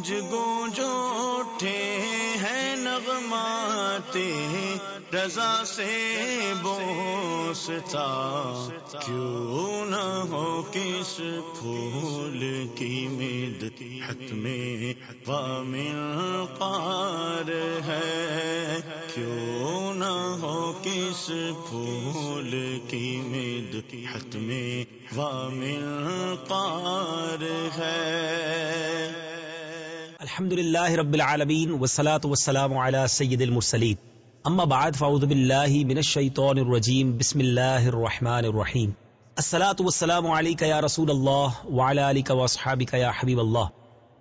گونج گونج اٹھے ہیں نغمات، رضا سے بوستا کیوں نہ ہو کس پھول کی مید حت میں وامل پار ہے۔ کیوں نہ ہو کس پھول کی مید حت میں وامل پار ہے۔ الحمد للہ رب العالمین والصلاة والسلام على سید المرسلین. اما بعد فاعوذ باللہ من الشیطان الرجیم، بسم اللہ الرحمن الرحیم. الصلاة والسلام علیکہ یا رسول اللہ وعلى آلک واصحابک یا حبیب اللہ.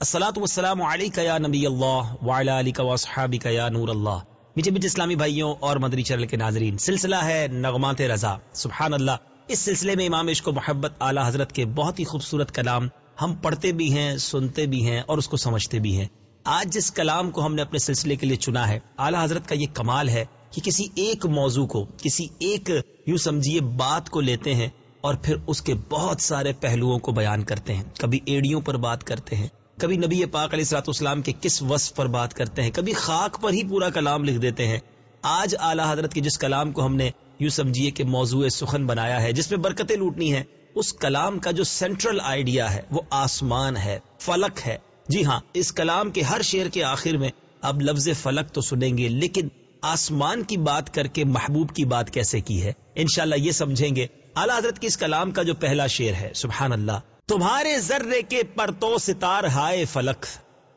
الصلاة والسلام علیکہ یا نبی اللہ وعلى آلک واصحابک یا نور اللہ. میٹھے میٹھے اسلامی بھائیوں اور مدری چرل کے ناظرین، سلسلہ ہے نغمات رضا. سبحان اللہ، اس سلسلے میں امام عشق و محبت اعلی حضرت کے بہت ہی خوبصورت کلام ہم پڑھتے بھی ہیں، سنتے بھی ہیں اور اس کو سمجھتے بھی ہیں۔ آج جس کلام کو ہم نے اپنے سلسلے کے لیے چنا ہے، اعلی حضرت کا یہ کمال ہے کہ کسی ایک موضوع کو، کسی ایک یوں سمجھیے بات کو لیتے ہیں اور پھر اس کے بہت سارے پہلوؤں کو بیان کرتے ہیں۔ کبھی ایڑیوں پر بات کرتے ہیں، کبھی نبی پاک علیہ السلاط اسلام کے کس وصف پر بات کرتے ہیں، کبھی خاک پر ہی پورا کلام لکھ دیتے ہیں۔ آج اعلی حضرت کے جس کلام کو ہم نے یوں سمجھیے کہ موضوع سخن بنایا ہے، جس میں برکتیں لوٹنی ہیں اس کلام کا جو سینٹرل آئیڈیا ہے، وہ آسمان ہے، فلک ہے۔ جی ہاں اس کلام کے ہر شعر کے آخر میں اب لفظ فلک تو سنیں گے، لیکن آسمان کی بات کر کے محبوب کی بات کیسے کی ہے؟ انشاءاللہ یہ سمجھیں گے۔ اعلی حضرت کی اس کلام کا جو پہلا شعر ہے سبحان اللہ تمہارے ذرے کے پرتو ستار ہائے فلک،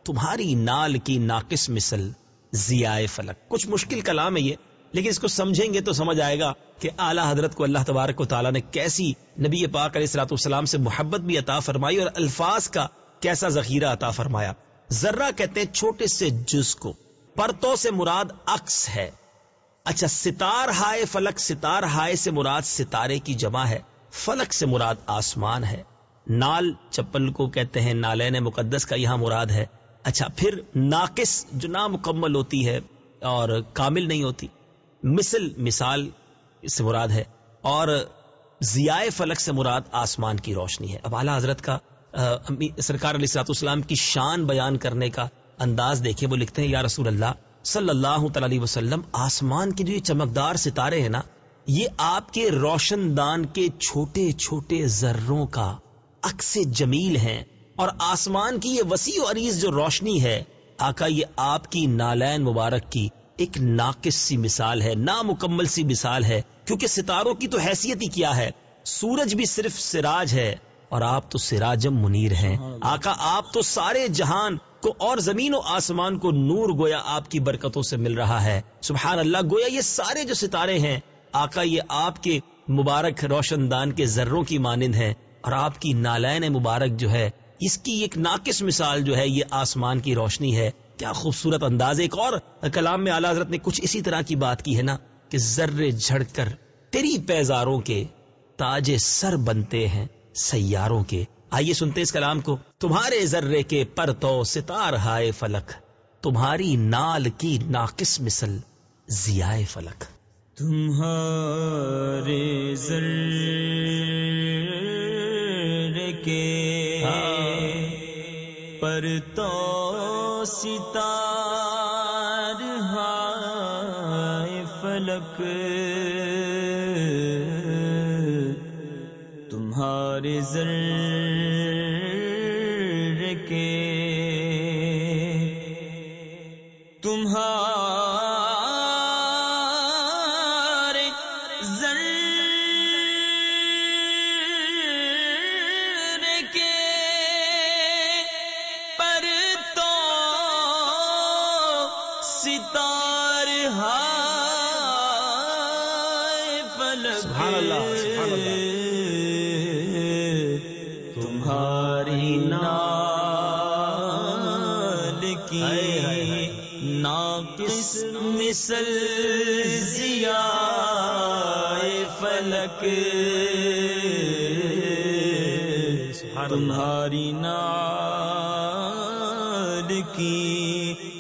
تمہاری نال کی ناقص مثل ضیاء فلک۔ کچھ مشکل کلام ہے یہ۔ لیکن اس کو سمجھیں گے تو سمجھ آئے گا کہ اعلیٰ حضرت کو اللہ تبارک و تعالیٰ نے کیسی نبی پاک علیہ السلاط والسلام سے محبت بھی عطا فرمائی اور الفاظ کا کیسا ذخیرہ عطا فرمایا۔ ذرہ کہتے ہیں چھوٹے سے جز کو، پرتوں سے مراد عکس ہے۔ اچھا ستار ہائے فلک، ستار ہائے سے مراد ستارے کی جمع ہے، فلک سے مراد آسمان ہے۔ نال چپل کو کہتے ہیں، نالین مقدس کا یہاں مراد ہے۔ اچھا پھر ناقص جو نامکمل ہوتی ہے اور کامل نہیں ہوتی۔ مثل، مثال سے مراد ہے اور ضیاء فلک سے مراد آسمان کی روشنی ہے۔ اب اعلیٰ حضرت کا سرکار علیہ السلاط اسلام کی شان بیان کرنے کا انداز دیکھے وہ لکھتے ہیں، یا رسول اللہ، صلی اللہ تعالی وسلم، آسمان کے جو یہ چمکدار ستارے ہیں نا، یہ آپ کے روشن دان کے چھوٹے چھوٹے ذروں کا عکس جمیل ہیں۔ اور آسمان کی یہ وسیع و عریض جو روشنی ہے، آقا، یہ آپ کی نالین مبارک کی ایک ناقص سی مثال ہے نامکمل سی مثال ہے کیونکہ ستاروں کی تو حیثیت ہی کیا ہے؟ سورج بھی صرف سراج ہے اور آپ تو سراجم منیر ہیں۔ آقا آپ تو سارے جہان کو اور زمین و آسمان کو نور گویا آپ کی برکتوں سے مل رہا ہے۔ سبحان اللہ گویا یہ سارے جو ستارے ہیں آقا یہ آپ کے مبارک روشن دان کے ذروں کی مانند ہے اور آپ کی نالین مبارک جو ہے اس کی ایک ناقص مثال جو ہے یہ آسمان کی روشنی ہے۔ کیا خوبصورت انداز ایک اور کلام میں اعلی حضرت نے کچھ اسی طرح کی بات کی ہے نا کہ ذرے جھڑ کر تیری پیزاروں کے تاج سر بنتے ہیں سیاروں کے۔ آئیے سنتے اس کلام کو۔ تمہارے ذرے کے پرتو ستار ہائے فلک تمہاری نال کی ناقص مثل ضیاء فلک۔ تمہارے کے پر تو ستار ہائے فلک۔ تمہارے ذر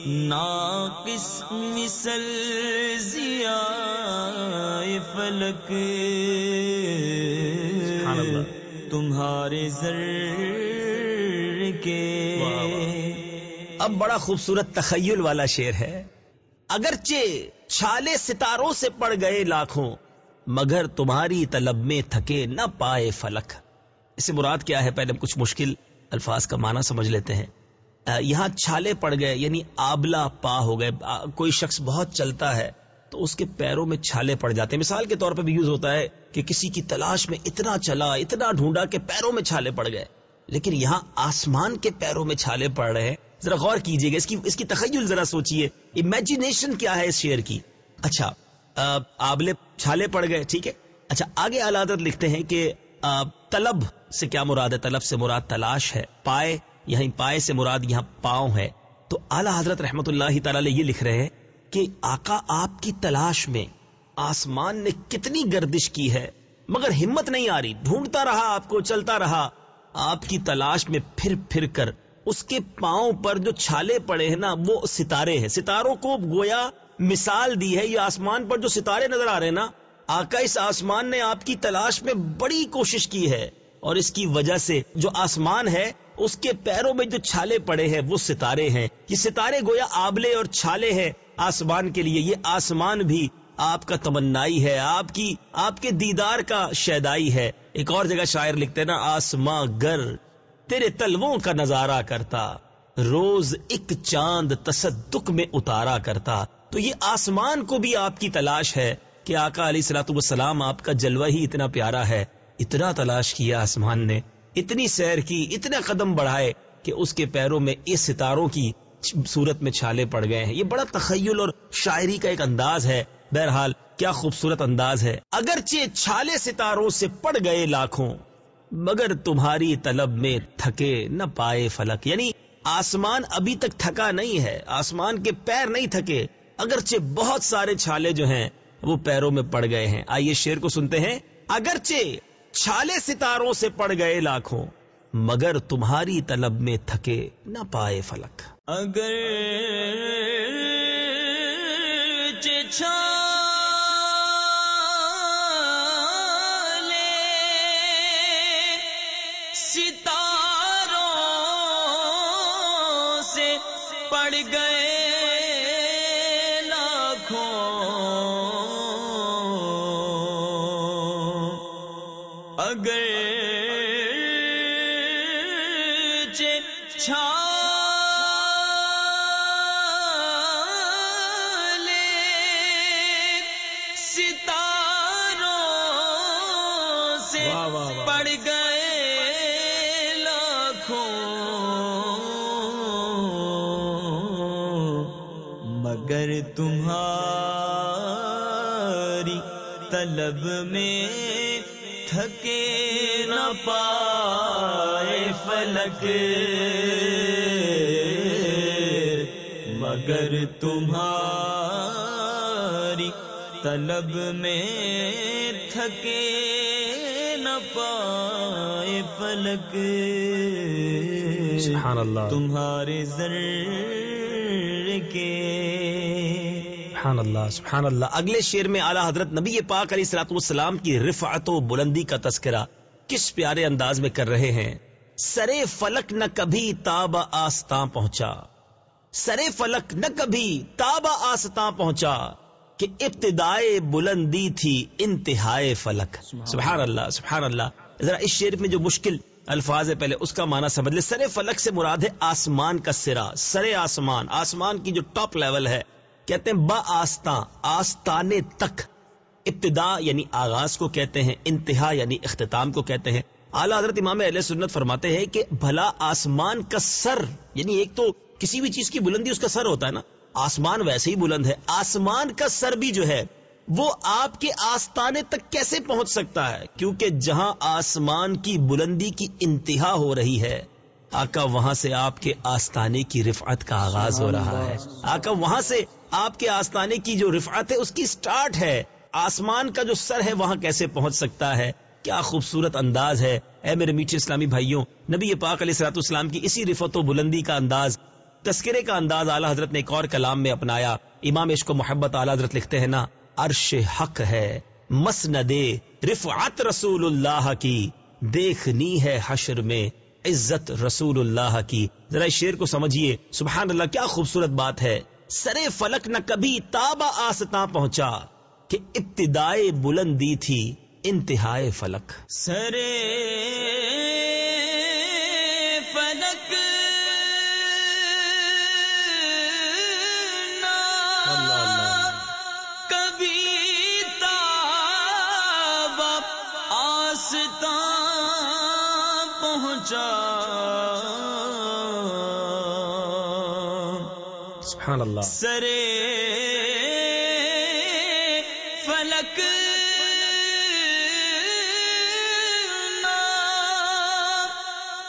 ناقص مثل ضیاء فلک سبحان اللہ۔ تمہارے ذر کے۔ اب بڑا خوبصورت تخیل والا شعر ہے۔ اگرچہ چھالے ستاروں سے پڑ گئے لاکھوں مگر تمہاری طلب میں تھکے نہ پائے فلک۔ اسے مراد کیا ہے؟ پہلے کچھ مشکل الفاظ کا معنی سمجھ لیتے ہیں۔ یہاں چھالے پڑ گئے یعنی آبلا پا ہو گئے۔ کوئی شخص بہت چلتا ہے تو اس کے پیروں میں چھالے پڑ جاتے ہیں۔ مثال کے طور پہ بھی یوز ہوتا ہے کہ کسی کی تلاش میں اتنا چلا، اتنا ڈھونڈا کہ پیروں میں چھالے پڑ گئے۔ لیکن یہاں آسمان کے پیروں میں چھالے پڑ رہے ہیں۔ ذرا غور کیجیے گا، اس کی اس کی تخیل ذرا سوچئے۔ امیجنیشن کیا ہے اس شعر کی؟ اچھا آبلے چھالے پڑ گئے، ٹھیک ہے۔ اچھا آگے علادت لکھتے ہیں کہ طلب سے کیا مراد ہے؟ طلب سے مراد تلاش ہے، پائے یہیں پائے سے مراد یہاں پاؤں ہے، تو اعلی حضرت رحمت اللہ تعالی یہ لکھ رہے ہیں کہ آقا آپ کی تلاش میں آسمان نے کتنی گردش کی ہے، مگر ہمت نہیں آ رہی، ڈھونڈتا رہا آپ کو، چلتا رہا۔ آپ کی تلاش میں پھر پھر کر، اس کے پاؤں پر جو چھالے پڑے ہیں نا، وہ ستارے ہیں۔ ستاروں کو گویا مثال دی ہے، یہ آسمان پر جو ستارے نظر آ رہے ہیں نا، آقا اس آسمان نے آپ کی تلاش میں بڑی کوشش کی ہے، اور اس کی وجہ سے جو آسمان ہے اس کے پیروں میں جو چھالے پڑے ہیں، وہ ستارے ہیں۔ یہ ستارے گویا آبلے اور چھالے ہیں۔ آسمان کے لیے یہ آسمان بھی آپ کا تمنائی ہے، آپ کی، آپ کے دیدار کا شیدائی ہے۔ ایک اور جگہ شاعر لکھتے نا، آسماں گر تیرے تلووں کا نظارہ کرتا، روز ایک چاند تصدق میں اتارا کرتا۔ تو یہ آسمان کو بھی آپ کی تلاش ہے کہ آقا علیہ سلاۃ والسلام آپ کا جلوہ ہی اتنا پیارا ہے، اتنا تلاش کیا آسمان نے۔ اتنی سیر کی اتنے قدم بڑھائے کہ اس کے پیروں میں اس ستاروں کی صورت میں چھالے پڑ گئے ہیں۔ یہ بڑا تخیل اور شاعری کا ایک انداز ہے۔ بہرحال، کیا خوبصورت انداز ہے۔ اگرچہ چھالے ستاروں سے پڑ گئے لاکھوں، مگر تمہاری طلب میں تھکے نہ پائے فلک۔ یعنی آسمان ابھی تک تھکا نہیں ہے، آسمان کے پیر نہیں تھکے۔ اگرچہ بہت سارے چھالے جو ہیں، وہ پیروں میں پڑ گئے ہیں۔ آئیے شیر کو سنتے ہیں۔ اگرچہ چھالے ستاروں سے پڑ گئے لاکھوں، مگر تمہاری طلب میں تھکے نہ پائے فلک۔ اگر چھا اگر ستاروں سے پڑ گئے لاکھوں۔ مگر تمہاری طلب میں پائے فلک مگر تمہاری طلب میں تھکے نہ پائے فلک۔ سبحان اللہ۔ تمہارے ذر کے سبحان اللہ سبحان اللہ۔ اگلے شعر میں اعلیٰ حضرت نبی پاک علیہ السلاط والسلام کی رفعت و بلندی کا تذکرہ۔ کس پیارے انداز میں کر رہے ہیں؟ سرے فلک نہ کبھی تاب آستاں پہنچا۔ سرے فلک نہ کبھی تاب آستاں پہنچا کہ ابتدائے بلندی تھی انتہائے فلک۔ سبحان اللہ سبحان اللہ ذرا اس شعر میں جو مشکل الفاظ ہے پہلے اس کا معنی سمجھ لے سر فلک سے مراد ہے آسمان کا سرا سر آسمان۔ آسمان کی جو ٹاپ لیول ہے کہتے ہیں با آستان آستانے تک۔ ابتدا یعنی آغاز کو کہتے ہیں، انتہا یعنی اختتام کو کہتے ہیں۔ اعلیٰ حضرت امام علیہ سنت فرماتے ہیں کہ بھلا آسمان کا سر یعنی ایک تو کسی بھی چیز کی بلندی اس کا سر ہوتا ہے نا۔ آسمان ویسے ہی بلند ہے، آسمان کا سر بھی جو ہے، وہ آپ کے آستانے تک کیسے پہنچ سکتا ہے؟ کیونکہ جہاں آسمان کی بلندی کی انتہا ہو رہی ہے، آقا وہاں سے آپ کے آستانے کی رفعت کا آغاز ہو رہا ہے۔ آقا وہاں سے آپ کے آستانے کی جو رفعت ہے، اس کی سٹارٹ ہے۔ آسمان کا جو سر ہے وہاں کیسے پہنچ سکتا ہے؟ کیا خوبصورت انداز ہے۔ اے میرے میٹھے اسلامی بھائیوں، نبی پاک علیہ سلاۃ اسلام کی اسی رفت و بلندی کا انداز، تذکرے کا انداز اعلیٰ حضرت نے ایک اور کلام میں اپنایا۔ امام عشق و محبت اعلیٰ حضرت لکھتے ہیں نا، عرش حق ہے، مسند رفعت رسول اللہ کی، دیکھنی ہے حشر میں عزت رسول اللہ کی۔ ذرا اس شیر کو سمجھیے۔ سبحان اللہ، کیا خوبصورت بات ہے۔ سرے فلک نہ کبھی تابا آستا پہنچا۔ کہ ابتدائے بلندی تھی انتہائے فلک۔ سرے فلک۔ سبحان اللہ۔ سرے فلک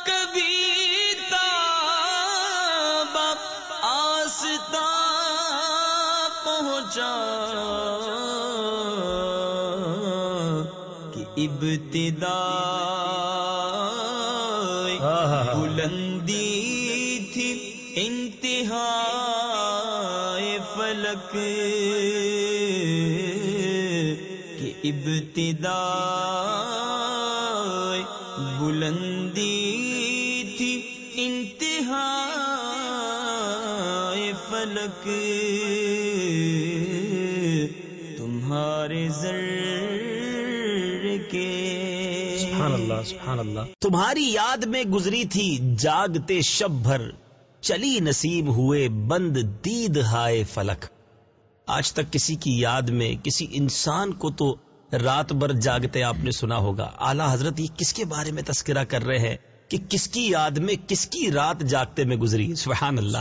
کبھی تاب آستا پہنچا کہ ابتدا بلندی تھی انتہا فلک ابتدا بلندی تھی انتہا فلک۔ تمہارے زر کے۔ سبحان اللہ سبحان اللہ۔ تمہاری یاد میں گزری تھی جاگتے شب بھر۔ چلی نصیب ہوئے بند دید ہائے فلک۔ آج تک کسی کی یاد میں کسی انسان کو تو رات بھر جاگتے آپ نے سنا ہوگا۔ اعلی حضرت یہ کس کے بارے میں تذکرہ کر رہے ہیں کہ کس کی یاد میں کس کی رات جاگتے میں گزری؟ سبحان اللہ۔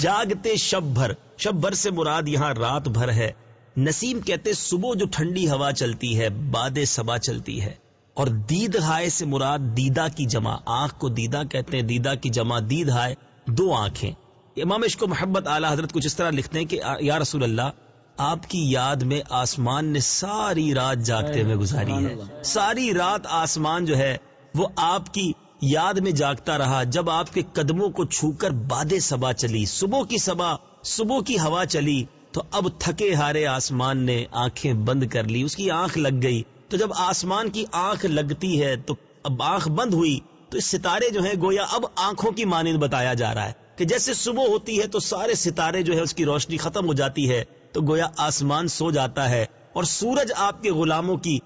جاگتے شب بھر شب بھر سے مراد یہاں رات بھر ہے۔ نسیم کہتے صبح جو ٹھنڈی ہوا چلتی ہے باد سبا چلتی ہے۔ اور دید ہائے سے مراد دیدا کی جمع۔ آنکھ کو دیدا کہتے ہیں دیدا کی جمع دید ہائے دو آنکھیں۔ امام عشق محبت اعلی حضرت کچھ اس طرح لکھتے ہیں کہ یا رسول اللہ آپ کی یاد میں آسمان نے ساری رات جاگتے ہوئے گزاری ہے۔ ساری رات آسمان جو ہے، وہ آپ کی یاد میں جاگتا رہا۔ جب آپ کے قدموں کو چھو کر باد سبا چلی، صبح کی سبا، صبح کی ہوا چلی، تو اب تھکے ہارے آسمان نے آنکھیں بند کر لی۔ اس کی آنکھ لگ گئی۔ تو جب آسمان کی آنکھ لگتی ہے، تو اب آنکھ بند ہوئی۔ تو اس ستارے جو ہیں، گویا اب آنکھوں کی مانند بتایا جا رہا ہے کہ جیسے صبح ہوتی ہے، تو سارے ستارے جو ہے اس کی روشنی ختم ہو جاتی ہے۔ تو گویا آسمان سو جاتا ہے اور سورج آپ کے غلاموں کی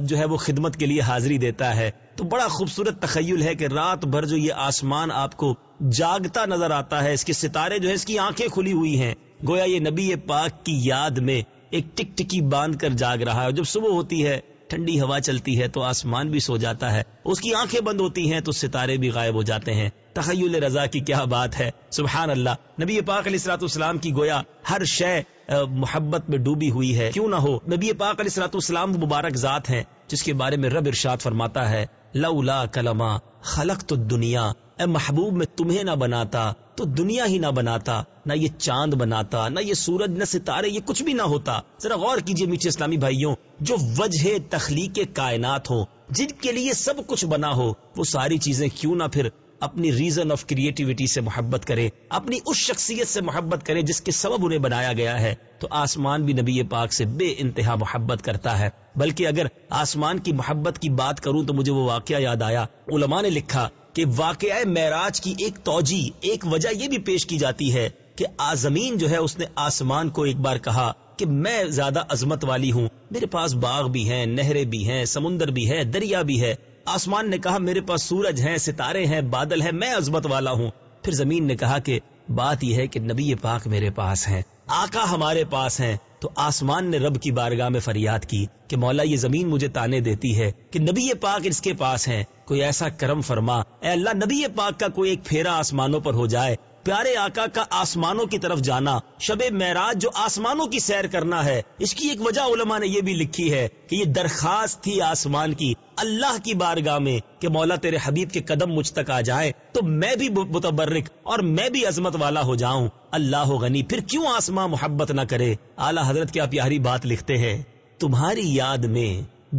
جو ہے وہ خدمت کے لیے حاضری دیتا ہے۔ تو بڑا خوبصورت تخیل ہے کہ رات بھر جو یہ آسمان آپ کو جاگتا نظر آتا ہے، اس کے ستارے جو ہے اس کی آنکھیں کھلی ہوئی ہیں۔ گویا یہ نبی پاک کی یاد میں ایک ٹک ٹکی باندھ کر جاگ رہا ہے اور جب صبح ہوتی ہے، ٹھنڈی ہوا چلتی ہے تو آسمان بھی سو جاتا ہے۔ اس کی آنکھیں بند ہوتی ہیں تو ستارے بھی غائب ہو جاتے ہیں۔ تخیل رضا کی کیا بات ہے؟ سبحان اللہ۔ نبی پاک علیہ السلاط اسلام کی گویا ہر شے محبت میں ڈوبی ہوئی ہے۔ کیوں نہ ہو، نبی پاک علیہ السلاط اسلام مبارک ذات ہیں جس کے بارے میں رب ارشاد فرماتا ہے، لولا کلما خلق تو دنیا اے محبوب میں تمہیں نہ بناتا، تو دنیا ہی نہ بناتا، نہ یہ چاند بناتا، نہ یہ سورج، نہ ستارے، یہ کچھ بھی نہ ہوتا۔ ذرا غور کیجیے میٹھے اسلامی بھائیوں، جو وجہ تخلیق کائنات ہو جن کے لیے سب کچھ بنا ہو، وہ ساری چیزیں کیوں نہ پھر اپنی ریزن آف کریٹیوٹی سے محبت کرے، اپنی اس شخصیت سے محبت کرے جس کے سبب انہیں بنایا گیا ہے۔ تو آسمان بھی نبی پاک سے بے انتہا محبت کرتا ہے۔ بلکہ اگر آسمان کی محبت کی بات کروں تو مجھے وہ واقعہ یاد آیا۔ علماء نے لکھا کہ واقعہ معراج کی ایک توجہ ایک وجہ یہ بھی پیش کی جاتی ہے کہ آزمین جو ہے اس نے آسمان کو ایک بار کہا کہ میں زیادہ عظمت والی ہوں۔ میرے پاس باغ بھی ہیں، نہریں بھی ہیں، سمندر بھی ہے دریا بھی ہے۔ آسمان نے کہا، میرے پاس سورج ہیں، ستارے ہیں، بادل ہیں، میں عظمت والا ہوں۔ پھر زمین نے کہا کہ بات یہ ہے کہ نبی پاک میرے پاس ہیں، آقا ہمارے پاس ہیں۔ تو آسمان نے رب کی بارگاہ میں فریاد کی کہ مولا یہ زمین مجھے تانے دیتی ہے کہ نبی پاک اس کے پاس ہیں۔ کوئی ایسا کرم فرما، اے اللہ، نبی پاک کا کوئی ایک پھیرا آسمانوں پر ہو جائے پیارے آقا کا آسمانوں کی طرف جانا، شب معراج جو آسمانوں کی سیر کرنا ہے، اس کی ایک وجہ علماء نے یہ بھی لکھی ہے کہ یہ درخواست تھی آسمان کی، اللہ کی بارگاہ میں کہ مولا تیرے حبیب کے قدم مجھ تک آ جائے تو میں بھی متبرک اور میں بھی عظمت والا ہو جاؤں۔ اللہ غنی، پھر کیوں آسمان محبت نہ کرے؟ اعلی حضرت کیا پیاری بات لکھتے ہیں، تمہاری یاد میں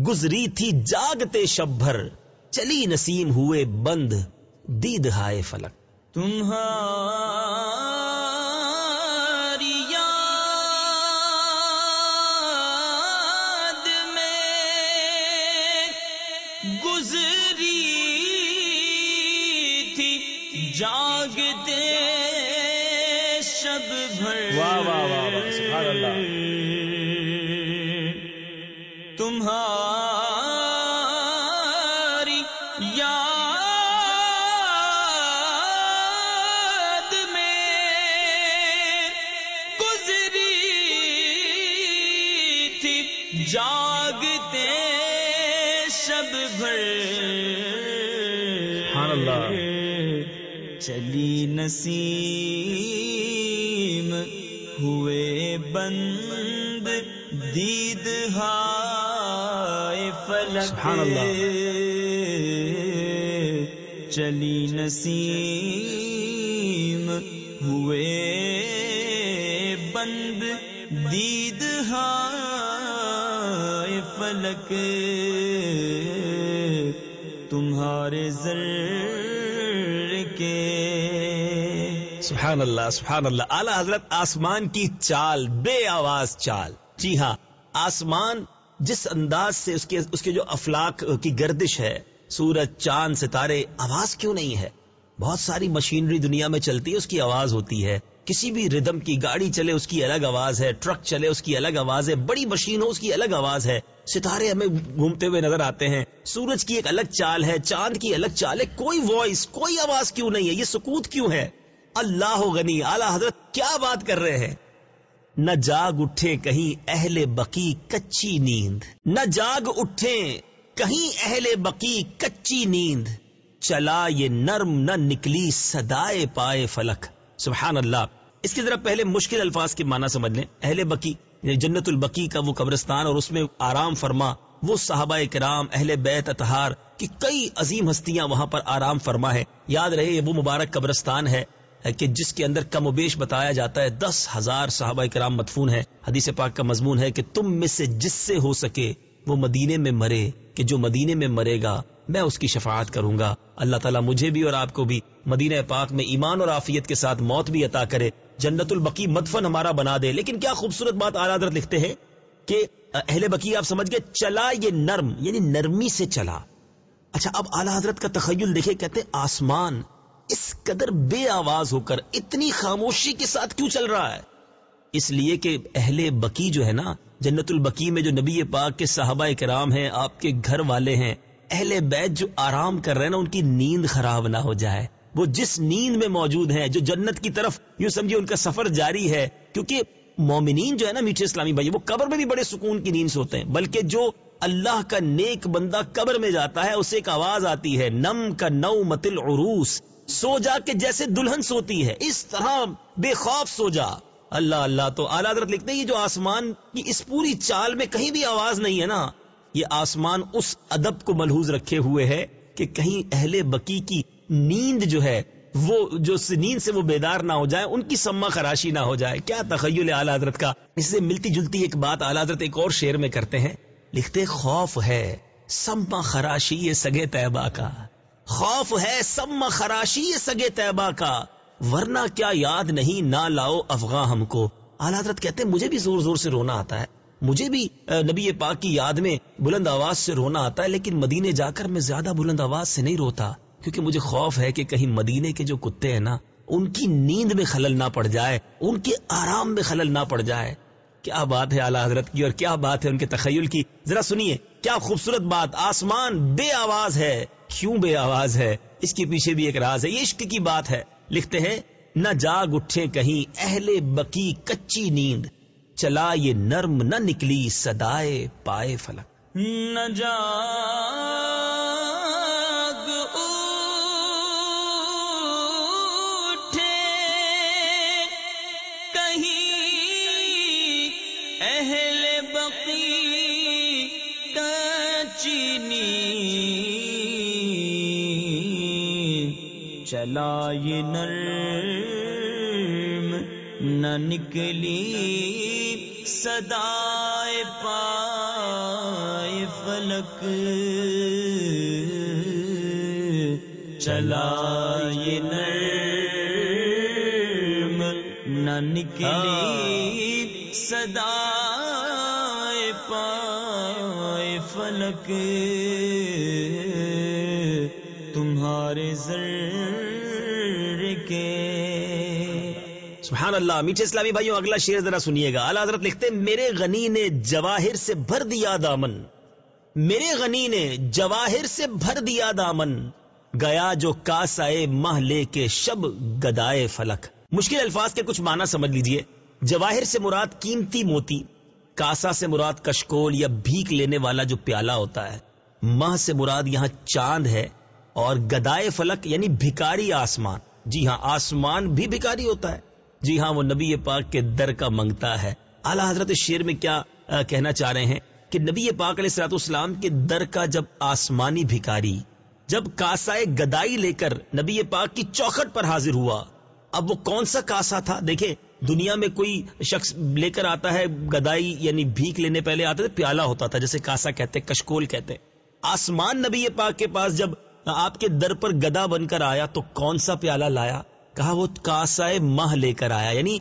گزری تھی جاگتے شب بھر، چلی نسیم ہوئے بند، دید ہائے فلک۔ تمہاری یاد میں گزری تھی جاگتے شب بھر۔ واہ واہ واہ سبحان اللہ۔ جاگتے شب بھر سبحان اللہ چلی نسیم ہوئے بند دید ہائے فلک سبحان اللہ۔ چلی نسیم فلک تمہارے ذر کے۔ سبحان اللہ سبحان اللہ اعلی حضرت آسمان کی چال، بے آواز چال۔ جی ہاں آسمان جس انداز سے اس کے اس کے جو افلاق کی گردش ہے، سورج، چاند، ستارے، آواز کیوں نہیں ہے؟ بہت ساری مشینری دنیا میں چلتی ہے، اس کی آواز ہوتی ہے۔ کسی بھی ردم کی گاڑی چلے، اس کی الگ آواز ہے، ٹرک چلے، اس کی الگ آواز ہے۔ بڑی مشین ہو، اس کی الگ آواز ہے۔ ستارے ہمیں گھومتے ہوئے نظر آتے ہیں۔ سورج کی ایک الگ چال ہے، چاند کی الگ چال ہے۔ کوئی وائس کوئی آواز کیوں نہیں ہے؟ یہ سکوت کیوں ہے؟ اللہ غنی، اعلی حضرت کیا بات کر رہے ہیں؟ نہ جاگ اٹھے کہیں اہل بقی کچی نیند۔ نہ جاگ اٹھے کہیں اہل بقی کچی نیند۔ چلا یہ نرم، نہ نکلی صدائے پائے فلک۔ سبحان اللہ۔ اس کی ذرا پہلے مشکل الفاظ کے معنی سمجھ لیں۔ اہل بقی یعنی جنت البقی کا وہ قبرستان اور اس میں آرام فرما، وہ صحابہ کرام، اہل بیت اتہار کی کئی عظیم ہستیاں وہاں پر آرام فرما ہے۔ یاد رہے، یہ وہ مبارک قبرستان ہے کہ جس کے اندر کم و بیش بتایا جاتا ہے، دس ہزار صحابہ کرام مدفون ہے حدیث پاک کا مضمون ہے کہ تم میں سے جس سے ہو سکے، وہ مدینے میں مرے، کہ جو مدینے میں مرے گا میں اس کی شفاعت کروں گا۔ اللہ تعالیٰ مجھے بھی اور آپ کو بھی مدینہ پاک میں ایمان اور عافیت کے ساتھ موت بھی عطا کرے۔ جنت البقی مدفن ہمارا بنا دے۔ لیکن کیا خوبصورت بات حضرت لکھتے ہیں کہ اہل بقی آپ سمجھ گئے، چلا یہ نرم یعنی نرمی سے چلا۔ اچھا اب اعلیٰ حضرت کا تخیل دیکھے کہتے ہیں آسمان اس قدر بے آواز ہو کر اتنی خاموشی کے ساتھ کیوں چل رہا ہے؟ اس لیے کہ اہل بکی جو ہے نا، جنت البکی میں جو نبی پاک کے صحابہ کرام ہیں، آپ کے گھر والے ہیں اہل بیت جو آرام کر رہے ہیں نا، ان کی نیند خراب نہ ہو جائے۔ وہ جس نیند میں موجود ہیں، جو جنت کی طرف، یوں سمجھے ان کا سفر جاری ہے، کیونکہ مومنین جو ہے نا میٹھے اسلامی بھائی، وہ قبر میں بھی بڑے سکون کی نیند سوتے ہیں، بلکہ جو اللہ کا نیک بندہ قبر میں جاتا ہے اسے ایک آواز آتی ہے، نم کا نو متل عروس سو جا کے جیسے دلہن سوتی ہے، اس طرح بے خوف سو جا۔ اللہ اللہ تو اعلیٰ حضرت لکھتے ہیں، یہ جو آسمان کی اس پوری چال میں کہیں بھی آواز نہیں ہے نا۔ یہ آسمان اس ادب کو ملحوظ رکھے ہوئے ہے کہ کہیں اہل بکی کی نیند جو ہے، وہ جو نیند سے وہ بیدار نہ ہو جائے، ان کی سما خراشی نہ ہو جائے۔ کیا تخیل اعلیٰ حضرت کا؟ اس سے ملتی جلتی ایک بات اعلیٰ حضرت ایک اور شعر میں کرتے ہیں۔ لکھتے، خوف ہے سما خراشی یہ سگے طیبہ کا۔ خوف ہے سما خراشی یہ سگے طیبہ کا۔ ورنہ کیا یاد نہیں، نہ لاؤ افغاں ہم کو۔ اعلیٰ حضرت کہتے ہیں، مجھے بھی زور زور سے رونا آتا ہے۔ مجھے بھی نبی پاک کی یاد میں بلند آواز سے رونا آتا ہے، لیکن مدینے جا کر میں زیادہ بلند آواز سے نہیں روتا، کیونکہ مجھے خوف ہے کہ کہیں مدینے کے جو کتے ہیں نا، ان کی نیند میں خلل نہ پڑ جائے، ان کے آرام میں خلل نہ پڑ جائے۔ کیا بات ہے اعلیٰ حضرت کی، اور کیا بات ہے ان کے تخیل کی؟ ذرا سنیے، کیا خوبصورت بات، آسمان بے آواز ہے، کیوں بے آواز ہے؟ اس کے پیچھے بھی ایک راز ہے، یہ عشق کی بات ہے۔ لکھتے ہیں، نہ جاگ اٹھے کہیں، اہل بکی کچی نیند۔ چلا یہ نرم نہ نکلی سدائے پائے فلک۔ نہ اٹھے، کہیں اہل بقی چلا یہ نرم نہ نکلی۔ صدائے پائے فلک چلا یہ نرم نہ نکلی صدائے پائے فلک سبحان اللہ. میٹھے اسلامی بھائیوں، اگلا شعر ذرا سنیے گا. اعلی حضرت لکھتے میرے غنی نے جواہر سے بھر دیا دامن. میرے غنی نے جواہر سے بھر دیا دامن. گیا جو کاسائے مہ لے کے شب گدائے فلک. مشکل الفاظ کے کچھ معنی سمجھ لیجیے. جواہر سے مراد قیمتی موتی، کاسا سے مراد کشکول یا بھیک لینے والا جو پیالہ ہوتا ہے. ماہ سے مراد یہاں چاند ہے اور گدائے فلک یعنی بھکاری آسمان. جی ہاں آسمان بھی بھکاری ہوتا ہے. جی ہاں وہ نبی پاک کے در کا منگتا ہے۔ اعلیٰ حضرت شیر میں کیا کہنا چاہ رہے ہیں کہ نبی پاک علیہ السلاط اسلام کے در کا جب آسمانی بھکاری، جب کاسائے گدائی لے کر نبی پاک کی چوکھٹ پر حاضر ہوا، اب وہ کون سا کاسا تھا؟ دیکھیں، دنیا میں کوئی شخص لے کر آتا ہے گدائی یعنی بھیک لینے پہلے آتا تھا پیالہ ہوتا تھا، جیسے کاسا کہتے کشکول کہتے آسمان نبی پاک کے پاس جب آپ کے در پر گدا بن کر آیا تو کون سا پیالہ لایا؟ کہا وہ کاسائے ماہ لے کر آیا یعنی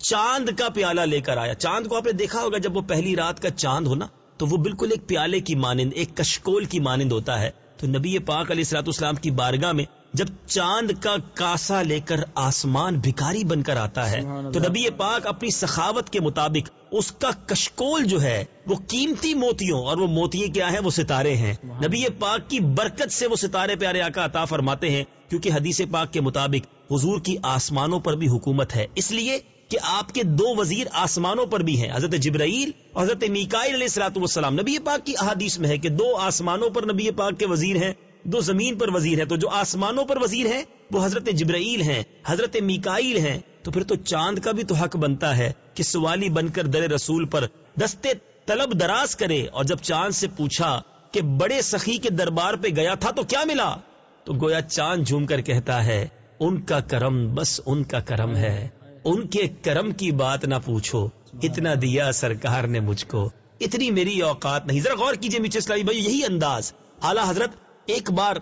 چاند کا پیالہ لے کر آیا۔ چاند کو آپ نے دیکھا ہوگا جب وہ پہلی رات کا چاند ہونا تو وہ بالکل ایک پیالے کی مانند ایک کشکول کی مانند ہوتا ہے۔ تو نبی پاک علیہ السلاط اسلام کی بارگاہ میں جب چاند کا کاسا لے کر آسمان بھکاری بن کر آتا ہے تو نبی پاک اپنی سخاوت کے مطابق اس کا کشکول جو ہے وہ قیمتی موتیوں اور وہ موتی کیا ہے وہ ستارے ہیں۔ نبی پاک کی برکت سے وہ ستارے پیارے آقا عطا فرماتے ہیں کیونکہ حدیث پاک کے مطابق حضور کی آسمانوں پر بھی حکومت ہے۔ اس لیے کہ آپ کے دو وزیر آسمانوں پر بھی ہیں، حضرت جبرائیل اور حضرت میکائل علیہ السلاۃ والسلام۔ نبی پاک کی احادیث میں ہے کہ دو آسمانوں پر نبی پاک کے وزیر ہیں، دو زمین پر وزیر ہیں۔ تو جو آسمانوں پر وزیر ہیں، وہ حضرت جبرائیل ہیں، حضرت میکائل ہیں۔ تو پھر تو چاند کا بھی تو حق بنتا ہے کہ سوالی بن کر در رسول پر دستے طلب دراز کرے۔ اور جب چاند سے پوچھا کہ بڑے سخی کے دربار پہ گیا تھا تو کیا ملا؟ تو گویا چاند جھوم کر کہتا ہے ان کا کرم، بس ان کا کرم ہے۔ ان کے کرم کی بات نہ پوچھو۔ اتنا دیا سرکار نے مجھ کو۔ اتنی میری اوقات نہیں۔ ذرا غور کیجیے میٹھے اسلامی بھائی یہی انداز۔ اعلی حضرت، ایک بار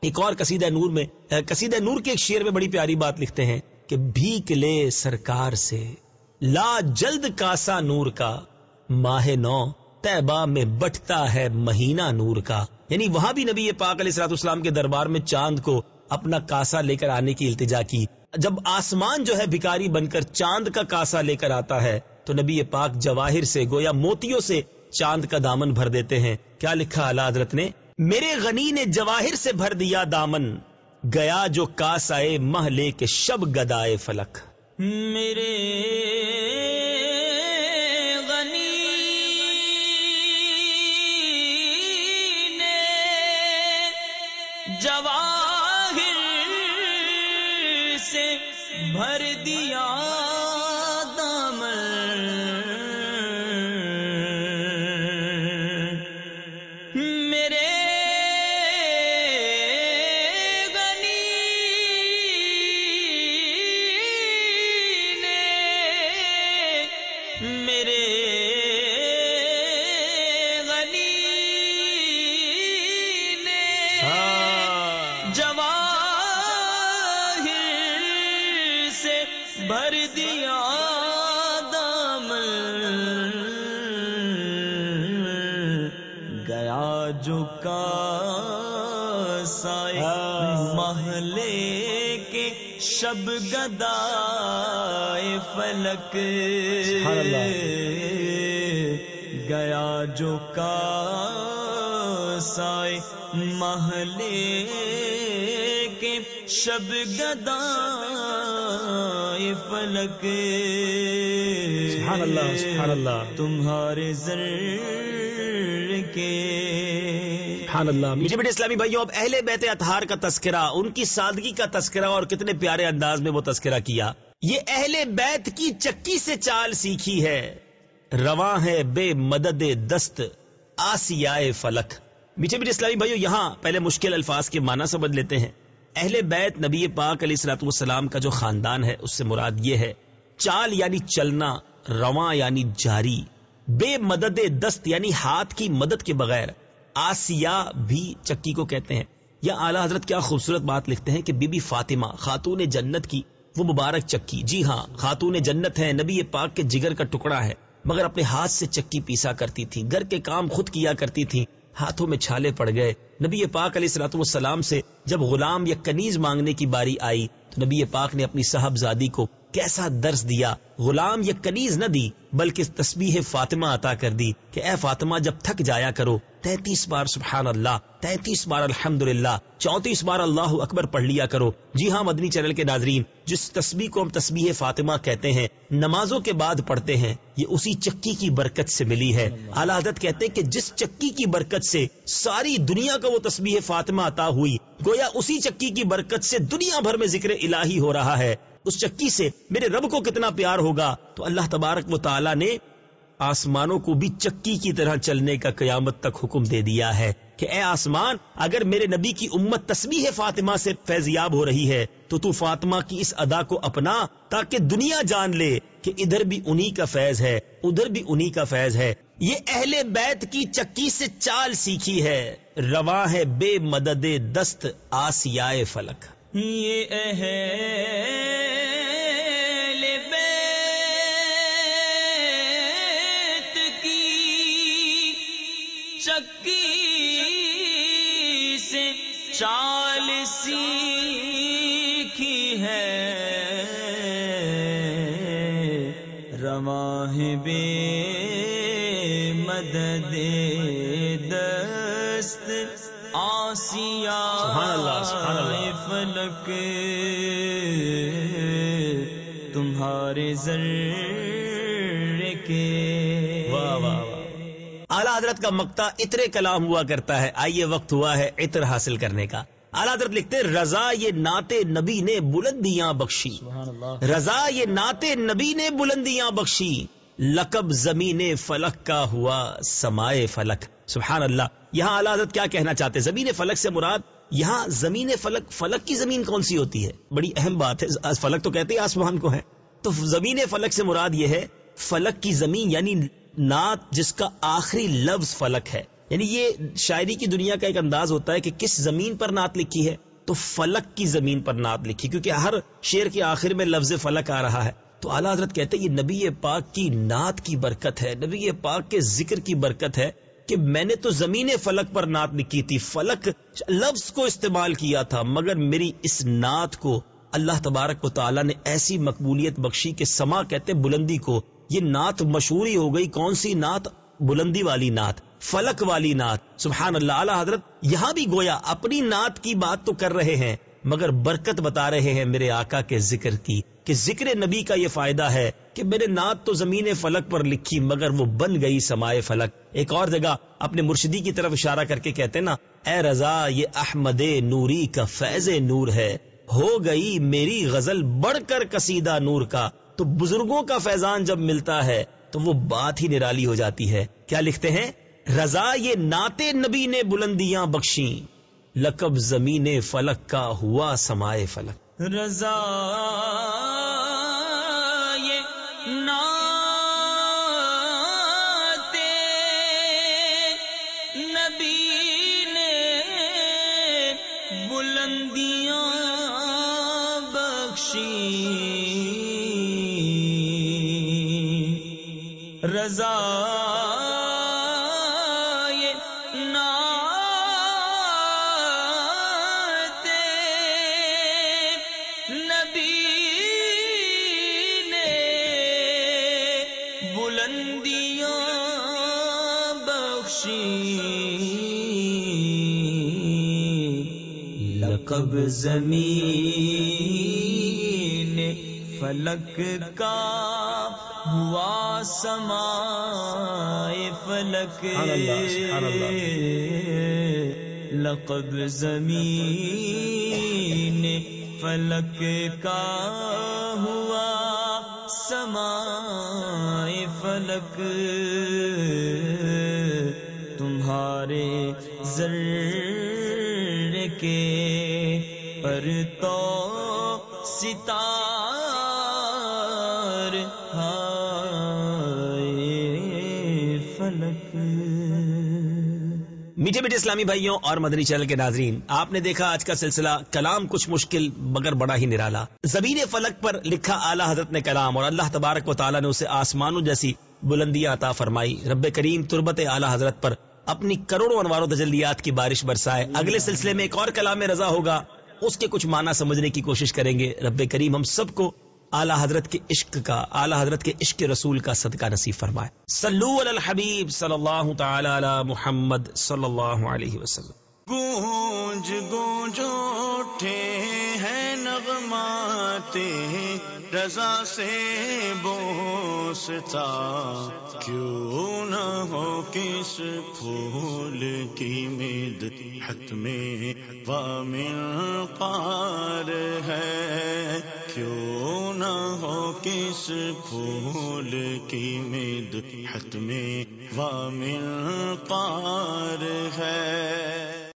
ایک اور قصیدہ نور میں قصیدہ نور کے ایک شعر میں بڑی پیاری بات لکھتے ہیں کہ بھیک لے سرکار سے، لا جلد کاسا نور کا، ماہ نو تیبا میں بٹتا ہے مہینہ نور کا۔ یعنی وہاں بھی نبی پاک علیہ السلاط اسلام کے دربار میں چاند کو اپنا کاسا لے کر آنے کی التجا کی۔ جب آسمان جو ہے بھکاری بن کر چاند کا کاسا لے کر آتا ہے، تو نبی پاک جواہر سے گویا موتیوں سے چاند کا دامن بھر دیتے ہیں۔ کیا لکھا اللہ حضرت نے؟ میرے غنی نے جواہر سے بھر دیا دامن، گیا جو کاس آئے مہ لے کے شب گدائے فلک۔ میرے بھر دیا شب گدائے فلک۔ گیا جو کا سائے محلے کے شب گدا فلک سبحان اللہ، سبحان اللہ۔ تمہارے زر کے سبحان اللہ. میٹھے بیٹے اسلامی بھائیوں، اب اہل بیت اطہار کا تذکرہ، ان کی سادگی کا تذکرہ اور کتنے پیارے انداز میں وہ تذکرہ کیا۔ یہ اہل بیت کی چکی سے چال سیکھی ہے۔ رواں ہے بے مدد دست، آسیائے فلک۔ میٹھے میٹھے اسلامی بھائیوں، یہاں پہلے مشکل الفاظ کے معنی سمجھ لیتے ہیں۔ اہل بیت نبی پاک علیہ السلاۃ والسلام کا جو خاندان ہے، اس سے مراد یہ ہے، چال یعنی چلنا، رواں یعنی جاری۔ بے مدد دست یعنی ہاتھ کی مدد کے بغیر۔ آسیا بھی چکی کو کہتے ہیں۔ یا اعلی حضرت کیا خوبصورت بات لکھتے ہیں کہ بی بی فاطمہ، خاتون جنت کی، وہ مبارک چکی۔ جی ہاں خاتون جنت ہے نبی پاک کے جگر کا ٹکڑا ہے، مگر اپنے ہاتھ سے چکی پیسا کرتی تھی گھر کے کام خود کیا کرتی تھی ہاتھوں میں چھالے پڑ گئے۔ نبی پاک علیہ السلاۃ والسلام سے جب غلام یا کنیز مانگنے کی باری آئی، تو نبی پاک نے اپنی صاحبزادی کو کیسا درس دیا؟ غلام یا کنیز نہ دی، بلکہ تسبیح فاطمہ عطا کر دی کہ اے فاطمہ، جب تھک جایا کرو تینتیس بار سبحان اللہ، تینتیس بار الحمد للہ چونتیس بار اللہ اکبر پڑھ لیا کرو۔ جی ہاں مدنی چینل کے ناظرین، جس تسبیح کو ہم تسبیح فاطمہ کہتے ہیں، نمازوں کے بعد پڑھتے ہیں، یہ اسی چکی کی برکت سے ملی ہے۔ اعلیٰ حضرت کہتے ہیں کہ جس چکی کی برکت سے ساری دنیا کا وہ تسبیح فاطمہ عطا ہوئی، گویا اسی چکی کی برکت سے دنیا بھر میں ذکر الہی ہو رہا ہے۔ اس چکی سے میرے رب کو کتنا پیار ہوگا۔ تو اللہ تبارک و تعالی نے آسمانوں کو بھی چکی کی طرح چلنے کا قیامت تک حکم دے دیا ہے کہ اے آسمان، اگر میرے نبی کی امت تسبیح فاطمہ سے فیضیاب ہو رہی ہے، تو تو فاطمہ کی اس ادا کو اپنا تاکہ دنیا جان لے کہ ادھر بھی انہی کا فیض ہے، ادھر بھی انہی کا فیض ہے۔ یہ اہل بیت کی چکی سے چال سیکھی ہے۔ رواں ہے بے مدد دست آسیائے فلک۔ یہ سے چال سیکھی ہے۔ رواں بے مدد دست۔ آسیا۔ فلک۔ تمہارے ذر کے اعلیٰ حضرت کا مکتا اتر کلام ہوا کرتا ہے۔ آئیے وقت ہوا ہے عطر حاصل کرنے کا۔ اعلیٰ حضرت لکھتے رضا یہ نعت نبی نے بلندیاں بخشی۔ رضا یہ نعت نبی نے بلندیاں بخشی۔ لقب زمین فلک کا ہوا سمائے فلک۔ سبحان اللہ۔ یہاں اعلیٰ حضرت کیا کہنا چاہتے زمین فلک سے مراد یہاں زمین فلک فلک کی زمین کون سی ہوتی ہے؟ بڑی اہم بات ہے۔ فلک تو کہتے ہیں آسمان کو ہے تو زمین فلک سے مراد یہ ہے فلک کی زمین یعنی نعت جس کا آخری لفظ فلک ہے۔ یعنی یہ شاعری کی دنیا کا ایک انداز ہوتا ہے کہ کس زمین پر نعت لکھی ہے۔ تو فلک کی زمین پر نعت لکھی، کیونکہ ہر شعر کے آخر میں لفظ فلک آ رہا ہے۔ تو اعلیٰ حضرت کہتے ہیں، یہ نبی پاک کی نعت کی برکت ہے، نبی پاک کے ذکر کی برکت ہے کہ میں نے تو زمین فلک پر نعت لکھی تھی۔ فلک لفظ کو استعمال کیا تھا، مگر میری اس نعت کو اللہ تبارک و تعالیٰ نے ایسی مقبولیت بخشی کہ سما کہتے بلندی کو۔ یہ نعت مشہوری ہو گئی کون سی نعت؟ بلندی والی نعت، فلک والی نعت۔ سبحان اللہ اعلیٰ حضرت یہاں بھی گویا اپنی نعت کی بات تو کر رہے ہیں، مگر برکت بتا رہے ہیں میرے آقا کے ذکر کی، کہ ذکر نبی کا یہ فائدہ ہے کہ میرے نعت تو زمین فلک پر لکھی، مگر وہ بن گئی سمائے فلک۔ ایک اور جگہ اپنے مرشدی کی طرف اشارہ کر کے کہتے نا، اے رضا، یہ احمد نوری کا فیض نور ہے، ہو گئی میری غزل بڑھ کر کسیدہ نور کا۔ تو بزرگوں کا فیضان جب ملتا ہے تو وہ بات ہی نرالی ہو جاتی ہے۔ کیا لکھتے ہیں؟ رضا یہ ناتے نبی نے بلندیاں بخشی لقب زمین فلک کا ہوا سمائے فلک۔ رضا رضا نبی نے بلندیاں بخشی۔ لقب زمین فلک کا ہوا سمائے فلک۔ لقب زمین فلک کا ہوا سمائے فلک تمہارے ذر کے پر تو ستار میٹھے میٹھے اسلامی بھائیوں اور مدنی چینل کے ناظرین، آپ نے دیکھا آج کا سلسلہ کلام کچھ مشکل مگر بڑا ہی نرالا۔ زمین فلک پر لکھا اعلیٰ حضرت نے کلام اور اللہ تبارک و تعالیٰ نے اسے آسمانوں جیسی بلندیاں عطا فرمائی۔ رب کریم تربت اعلیٰ حضرت پر اپنی کروڑوں انوار و تجلیات کی بارش برسائے۔ اگلے سلسلے میں ایک اور کلام رضا ہوگا، اس کے کچھ معنی سمجھنے کی کوشش کریں گے۔ رب کریم ہم سب کو اعلی حضرت کے عشق کا، اعلی حضرت کے عشق رسول کا صدقہ نصیب فرمائے۔ صلو علی الحبیب صلی اللہ تعالی علی محمد صلی اللہ علیہ وسلم۔ گونج گونج اٹھے ہیں نغمات، رضا سے بوستا۔ کیوں نہ ہو کس پھول کی مد حت میں وامل پار ہے؟ کیوں نہ ہو کس پھول کی مد حت میں وامل پار ہے؟